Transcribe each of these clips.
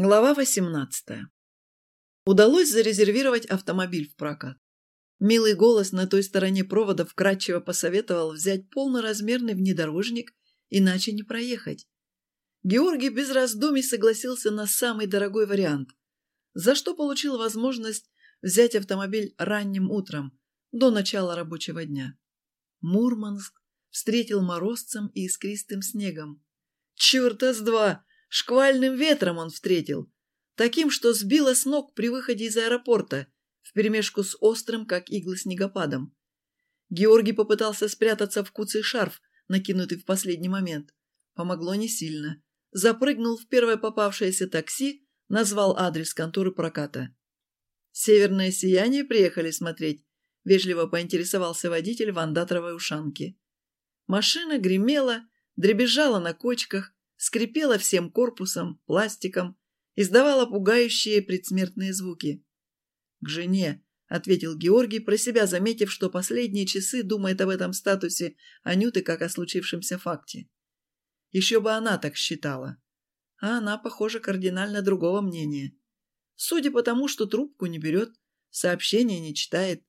Глава 18. Удалось зарезервировать автомобиль в прокат. Милый голос на той стороне провода вкратчиво посоветовал взять полноразмерный внедорожник, иначе не проехать. Георгий без раздумий согласился на самый дорогой вариант, за что получил возможность взять автомобиль ранним утром, до начала рабочего дня. Мурманск встретил морозцем и искристым снегом. Черта с два! Шквальным ветром он встретил. Таким, что сбило с ног при выходе из аэропорта, вперемешку с острым, как иглы, снегопадом. Георгий попытался спрятаться в куцый шарф, накинутый в последний момент. Помогло не сильно. Запрыгнул в первое попавшееся такси, назвал адрес конторы проката. «Северное сияние приехали смотреть», — вежливо поинтересовался водитель в андатровой ушанке. Машина гремела, дребезжала на кочках, скрипела всем корпусом, пластиком, издавала пугающие предсмертные звуки. «К жене», — ответил Георгий, про себя заметив, что последние часы думает об этом статусе Анюты как о случившемся факте. Еще бы она так считала. А она, похоже, кардинально другого мнения. Судя по тому, что трубку не берет, сообщения не читает.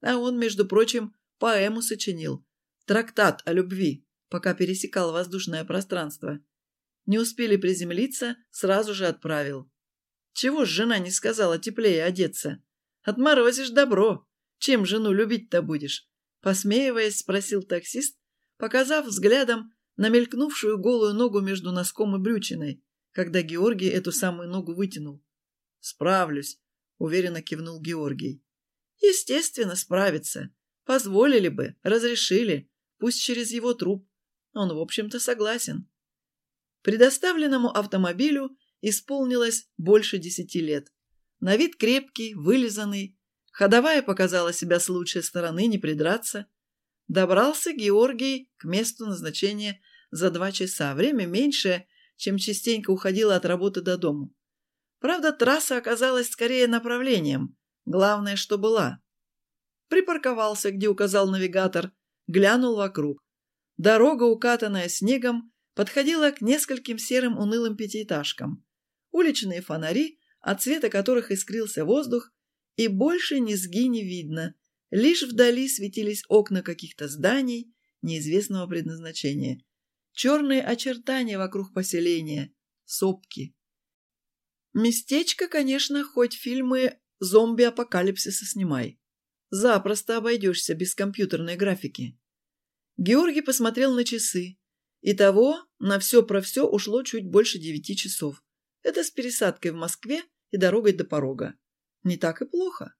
А он, между прочим, поэму сочинил. Трактат о любви, пока пересекал воздушное пространство. Не успели приземлиться, сразу же отправил. Чего ж жена не сказала теплее одеться? Отморозишь добро. Чем жену любить-то будешь? Посмеиваясь, спросил таксист, показав взглядом на мелькнувшую голую ногу между носком и брючиной, когда Георгий эту самую ногу вытянул. «Справлюсь», — уверенно кивнул Георгий. «Естественно, справится. Позволили бы, разрешили, пусть через его труп. Он, в общем-то, согласен. Предоставленному автомобилю исполнилось больше десяти лет. На вид крепкий, вылизанный. Ходовая показала себя с лучшей стороны, не придраться. Добрался Георгий к месту назначения за два часа. Время меньшее, чем частенько уходило от работы до дому. Правда, трасса оказалась скорее направлением. Главное, что была. Припарковался, где указал навигатор, глянул вокруг. Дорога, укатанная снегом, подходила к нескольким серым унылым пятиэтажкам. Уличные фонари, от цвета которых искрился воздух, и больше низги не видно, лишь вдали светились окна каких-то зданий неизвестного предназначения. Черные очертания вокруг поселения, сопки. Местечко, конечно, хоть фильмы зомби-апокалипсиса снимай. Запросто обойдешься без компьютерной графики. Георгий посмотрел на часы. Итого на все про все ушло чуть больше девяти часов. Это с пересадкой в Москве и дорогой до порога. Не так и плохо.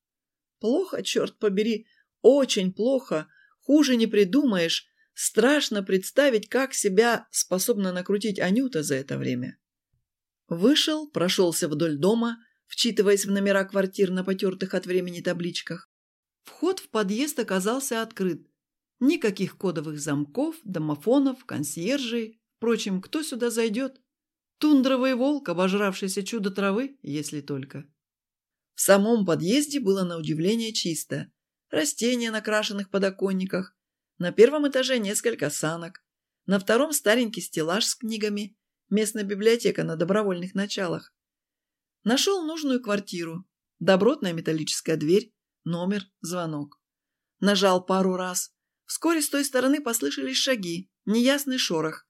Плохо, черт побери, очень плохо. Хуже не придумаешь. Страшно представить, как себя способна накрутить Анюта за это время. Вышел, прошелся вдоль дома, вчитываясь в номера квартир на потертых от времени табличках. Вход в подъезд оказался открыт. Никаких кодовых замков, домофонов, консьержей. Впрочем, кто сюда зайдет? Тундровый волк, обожравшийся чудо травы, если только. В самом подъезде было на удивление чисто. Растения на крашенных подоконниках. На первом этаже несколько санок. На втором старенький стеллаж с книгами. Местная библиотека на добровольных началах. Нашел нужную квартиру. Добротная металлическая дверь, номер, звонок. Нажал пару раз. Вскоре с той стороны послышались шаги, неясный шорох.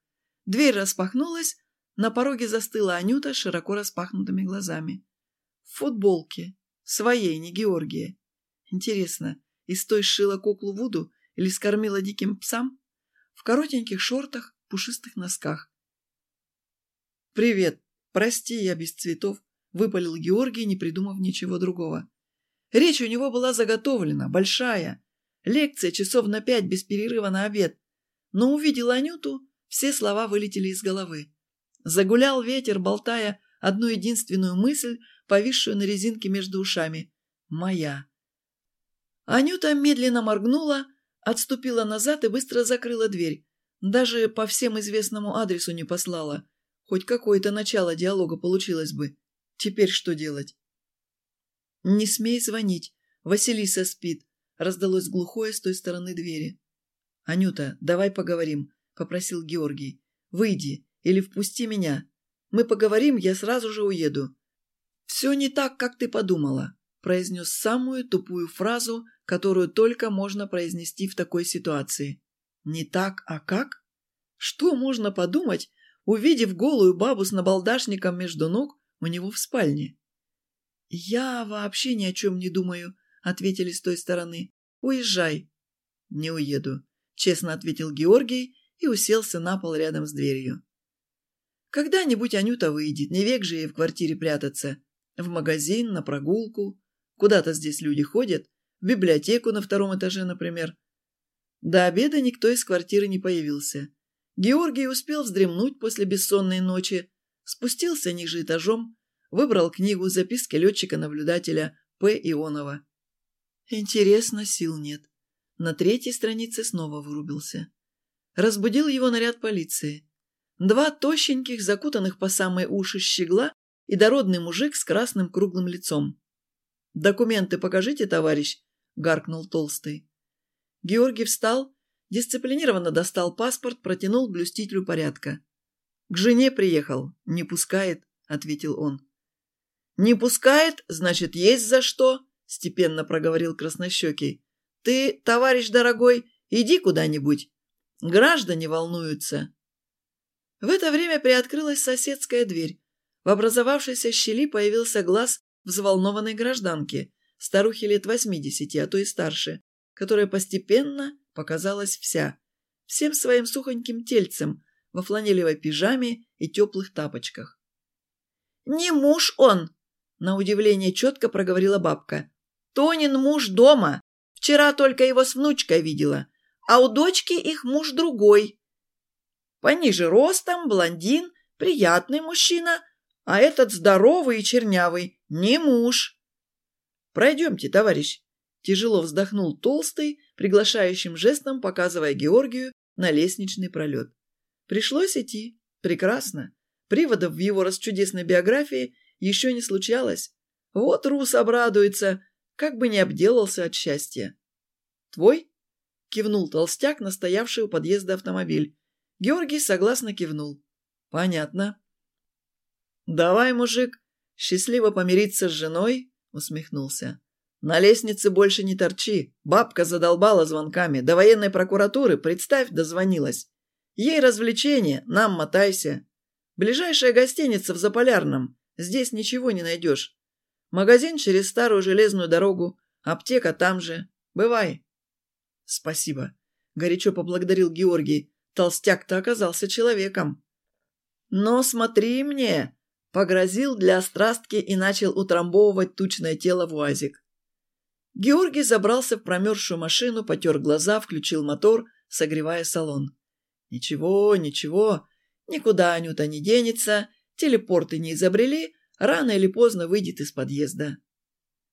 Дверь распахнулась, на пороге застыла Анюта с широко распахнутыми глазами. В футболке. Своей, не Георгия. Интересно, из той сшила куклу Вуду или скормила диким псам? В коротеньких шортах, пушистых носках. «Привет. Прости, я без цветов», — выпалил Георгий, не придумав ничего другого. Речь у него была заготовлена, большая, Лекция часов на пять без перерыва на обед. Но увидел Анюту, все слова вылетели из головы. Загулял ветер, болтая одну единственную мысль, повисшую на резинке между ушами. «Моя». Анюта медленно моргнула, отступила назад и быстро закрыла дверь. Даже по всем известному адресу не послала. Хоть какое-то начало диалога получилось бы. Теперь что делать? «Не смей звонить. Василиса спит раздалось глухое с той стороны двери. «Анюта, давай поговорим», — попросил Георгий. «Выйди или впусти меня. Мы поговорим, я сразу же уеду». «Все не так, как ты подумала», – произнес самую тупую фразу, которую только можно произнести в такой ситуации. «Не так, а как?» Что можно подумать, увидев голую бабу с набалдашником между ног у него в спальне? «Я вообще ни о чем не думаю», — ответили с той стороны. «Уезжай». «Не уеду», — честно ответил Георгий и уселся на пол рядом с дверью. «Когда-нибудь Анюта выйдет, не век же ей в квартире прятаться. В магазин, на прогулку. Куда-то здесь люди ходят. В библиотеку на втором этаже, например. До обеда никто из квартиры не появился. Георгий успел вздремнуть после бессонной ночи, спустился ниже этажом, выбрал книгу «Записки летчика-наблюдателя» П. Ионова. Интересно, сил нет. На третьей странице снова вырубился. Разбудил его наряд полиции. Два тощеньких, закутанных по самые уши щегла и дородный мужик с красным круглым лицом. «Документы покажите, товарищ», — гаркнул Толстый. Георгий встал, дисциплинированно достал паспорт, протянул блюстителю порядка. «К жене приехал. Не пускает», — ответил он. «Не пускает, значит, есть за что», — степенно проговорил краснощекий. «Ты, товарищ дорогой, иди куда-нибудь. Граждане волнуются». В это время приоткрылась соседская дверь. В образовавшейся щели появился глаз взволнованной гражданки, старухи лет восьмидесяти, а то и старше, которая постепенно показалась вся, всем своим сухоньким тельцем, во фланелевой пижаме и теплых тапочках. «Не муж он!» На удивление четко проговорила бабка. «Тонин муж дома. Вчера только его с внучкой видела. А у дочки их муж другой. Пониже ростом, блондин, приятный мужчина, а этот здоровый и чернявый, не муж». «Пройдемте, товарищ». Тяжело вздохнул толстый, приглашающим жестом показывая Георгию на лестничный пролет. Пришлось идти. Прекрасно. Приводов в его расчудесной биографии еще не случалось. Вот Рус обрадуется, как бы не обделался от счастья. «Твой?» — кивнул толстяк, настоявший у подъезда автомобиль. Георгий согласно кивнул. «Понятно». «Давай, мужик, счастливо помириться с женой», — усмехнулся. «На лестнице больше не торчи. Бабка задолбала звонками. До военной прокуратуры, представь, дозвонилась. Ей развлечение, нам мотайся. Ближайшая гостиница в Заполярном. Здесь ничего не найдешь. Магазин через старую железную дорогу, аптека там же. Бывай. Спасибо. Горячо поблагодарил Георгий. Толстяк-то оказался человеком. Но смотри мне, погрозил для острастки и начал утрамбовывать тучное тело в уазик. Георгий забрался в промерзшую машину, потер глаза, включил мотор, согревая салон. Ничего, ничего, никуда Анюта не денется, телепорты не изобрели, рано или поздно выйдет из подъезда.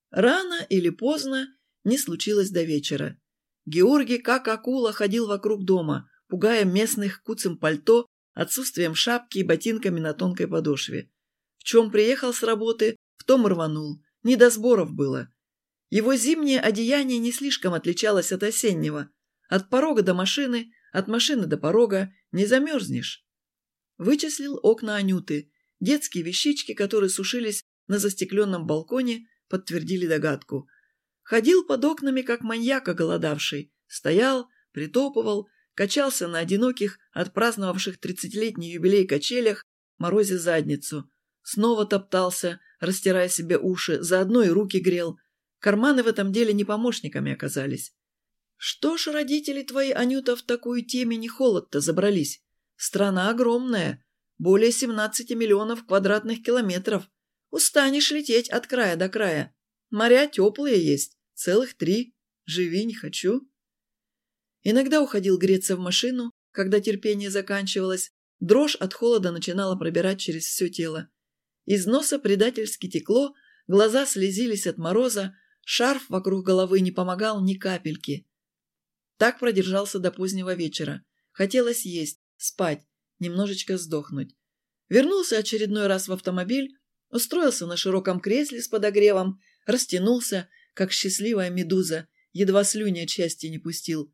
Рано или поздно не случилось до вечера. Георгий, как акула, ходил вокруг дома, пугая местных куцем пальто, отсутствием шапки и ботинками на тонкой подошве. В чем приехал с работы, в том рванул. Не до сборов было. Его зимнее одеяние не слишком отличалось от осеннего. От порога до машины, от машины до порога не замерзнешь. Вычислил окна Анюты. Детские вещички, которые сушились на застекленном балконе, подтвердили догадку. Ходил под окнами, как маньяк оголодавший. Стоял, притопывал, качался на одиноких, отпраздновавших тридцатилетний юбилей качелях, морозе задницу. Снова топтался, растирая себе уши, заодно и руки грел. Карманы в этом деле не помощниками оказались. Что ж родители твои, Анюта, в такую темень и холод-то забрались? Страна огромная, более 17 миллионов квадратных километров. Устанешь лететь от края до края. Моря теплые есть, целых три. Живи не хочу. Иногда уходил греться в машину, когда терпение заканчивалось. Дрожь от холода начинала пробирать через все тело. Из носа предательски текло, глаза слезились от мороза, шарф вокруг головы не помогал ни капельки. Так продержался до позднего вечера. Хотелось есть, спать, немножечко сдохнуть. Вернулся очередной раз в автомобиль, устроился на широком кресле с подогревом, растянулся, как счастливая медуза, едва слюни от счастья не пустил.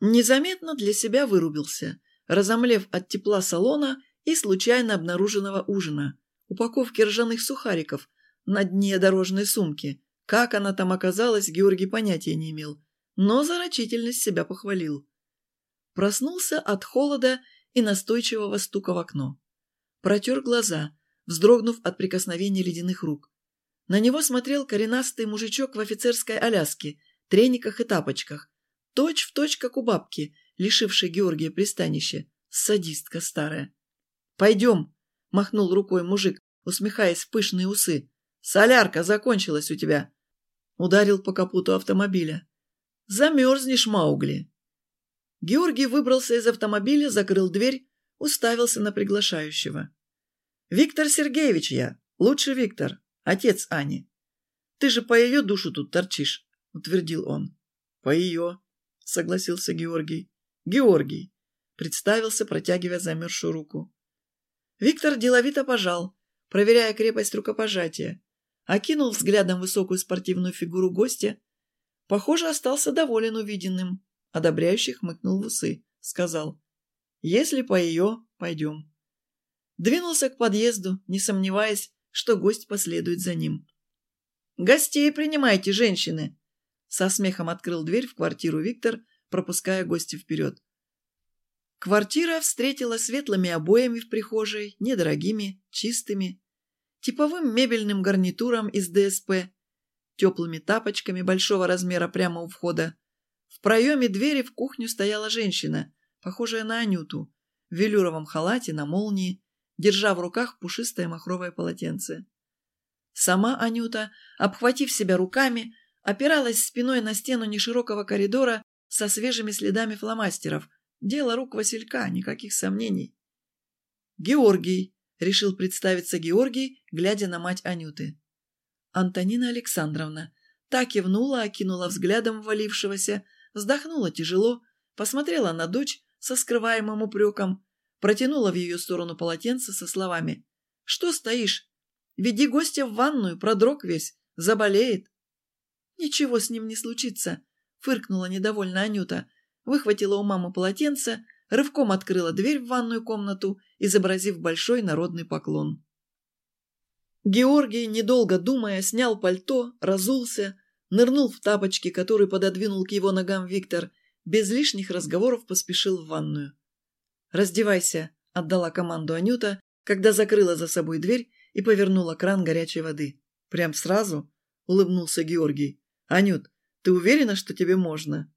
Незаметно для себя вырубился, разомлев от тепла салона и случайно обнаруженного ужина, упаковки ржаных сухариков на дне дорожной сумки. Как она там оказалась, Георгий понятия не имел, но за рачительность себя похвалил. Проснулся от холода и настойчивого стука в окно. Протер глаза, вздрогнув от прикосновения ледяных рук. На него смотрел коренастый мужичок в офицерской аляске, трениках и тапочках. Точь в точь, как у бабки, лишившей Георгия пристанища. Садистка старая. «Пойдем!» – махнул рукой мужик, усмехаясь в пышные усы. «Солярка закончилась у тебя!» Ударил по капоту автомобиля. «Замерзнешь, Маугли!» Георгий выбрался из автомобиля, закрыл дверь, уставился на приглашающего. «Виктор Сергеевич я, лучший Виктор, отец Ани. Ты же по ее душу тут торчишь», — утвердил он. «По ее», — согласился Георгий. «Георгий», — представился, протягивая замерзшую руку. Виктор деловито пожал, проверяя крепость рукопожатия, окинул взглядом высокую спортивную фигуру гостя. Похоже, остался доволен увиденным. Одобряющий хмыкнул в усы, сказал. «Если по ее, пойдем». Двинулся к подъезду, не сомневаясь, что гость последует за ним. «Гостей принимайте, женщины!» Со смехом открыл дверь в квартиру Виктор, пропуская гостя вперед. Квартира встретила светлыми обоями в прихожей, недорогими, чистыми, типовым мебельным гарнитуром из ДСП, теплыми тапочками большого размера прямо у входа. Проеме двери в кухню стояла женщина, похожая на Анюту, в велюровом халате на молнии, держа в руках пушистое махровое полотенце. Сама Анюта, обхватив себя руками, опиралась спиной на стену неширокого коридора со свежими следами фломастеров. Дело рук Василька, никаких сомнений. «Георгий», — решил представиться Георгий, глядя на мать Анюты. Антонина Александровна. Так кивнула, окинула взглядом ввалившегося, вздохнула тяжело, посмотрела на дочь со скрываемым упреком, протянула в ее сторону полотенце со словами «Что стоишь? Веди гостя в ванную, продрог весь, заболеет». «Ничего с ним не случится», — фыркнула недовольно Анюта, выхватила у мамы полотенце, рывком открыла дверь в ванную комнату, изобразив большой народный поклон. Георгий, недолго думая, снял пальто, разулся, нырнул в тапочки, которые пододвинул к его ногам Виктор, без лишних разговоров поспешил в ванную. «Раздевайся», — отдала команду Анюта, когда закрыла за собой дверь и повернула кран горячей воды. «Прям сразу?» — улыбнулся Георгий. «Анют, ты уверена, что тебе можно?»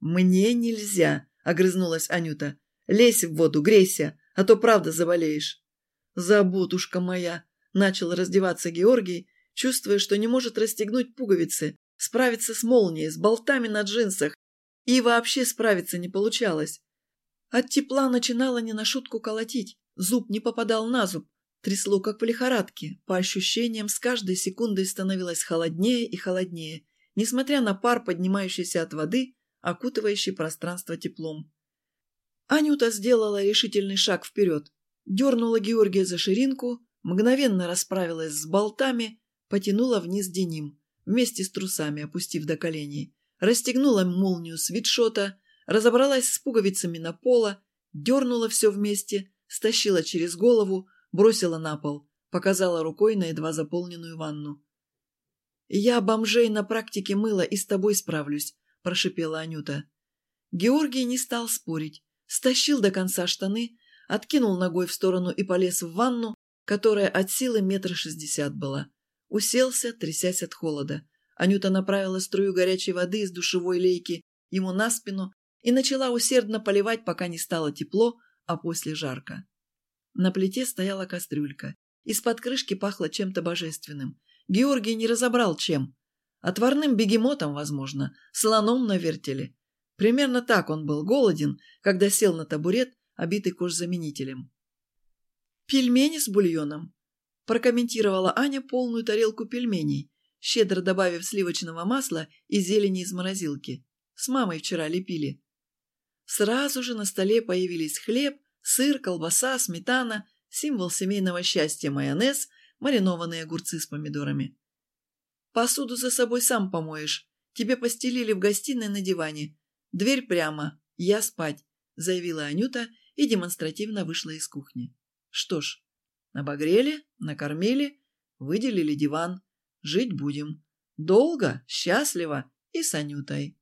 «Мне нельзя», — огрызнулась Анюта. «Лезь в воду, грейся, а то правда заболеешь». «Заботушка моя», — начал раздеваться Георгий, чувствуя, что не может расстегнуть пуговицы, справиться с молнией, с болтами на джинсах, и вообще справиться не получалось. От тепла начинало не на шутку колотить, зуб не попадал на зуб, трясло как в лихорадке, по ощущениям с каждой секундой становилось холоднее и холоднее, несмотря на пар, поднимающийся от воды, окутывающий пространство теплом. Анюта сделала решительный шаг вперед, дернула Георгия за ширинку, мгновенно расправилась с болтами, потянула вниз деним, вместе с трусами, опустив до коленей, расстегнула молнию свитшота, разобралась с пуговицами на пола, дернула все вместе, стащила через голову, бросила на пол, показала рукой на едва заполненную ванну. «Я бомжей на практике мыла и с тобой справлюсь», – прошипела Анюта. Георгий не стал спорить, стащил до конца штаны, откинул ногой в сторону и полез в ванну, которая от силы метра шестьдесят была. Уселся, трясясь от холода. Анюта направила струю горячей воды из душевой лейки ему на спину и начала усердно поливать, пока не стало тепло, а после жарко. На плите стояла кастрюлька. Из-под крышки пахло чем-то божественным. Георгий не разобрал, чем. Отварным бегемотом, возможно, слоном на вертеле. Примерно так он был голоден, когда сел на табурет, обитый кожзаменителем. «Пельмени с бульоном», – прокомментировала Аня полную тарелку пельменей, щедро добавив сливочного масла и зелени из морозилки. С мамой вчера лепили. Сразу же на столе появились хлеб, сыр, колбаса, сметана, символ семейного счастья майонез, маринованные огурцы с помидорами. «Посуду за собой сам помоешь. Тебе постелили в гостиной на диване. Дверь прямо. Я спать», — заявила Анюта и демонстративно вышла из кухни. Что ж, обогрели, накормили, выделили диван. Жить будем. Долго, счастливо и с Анютой.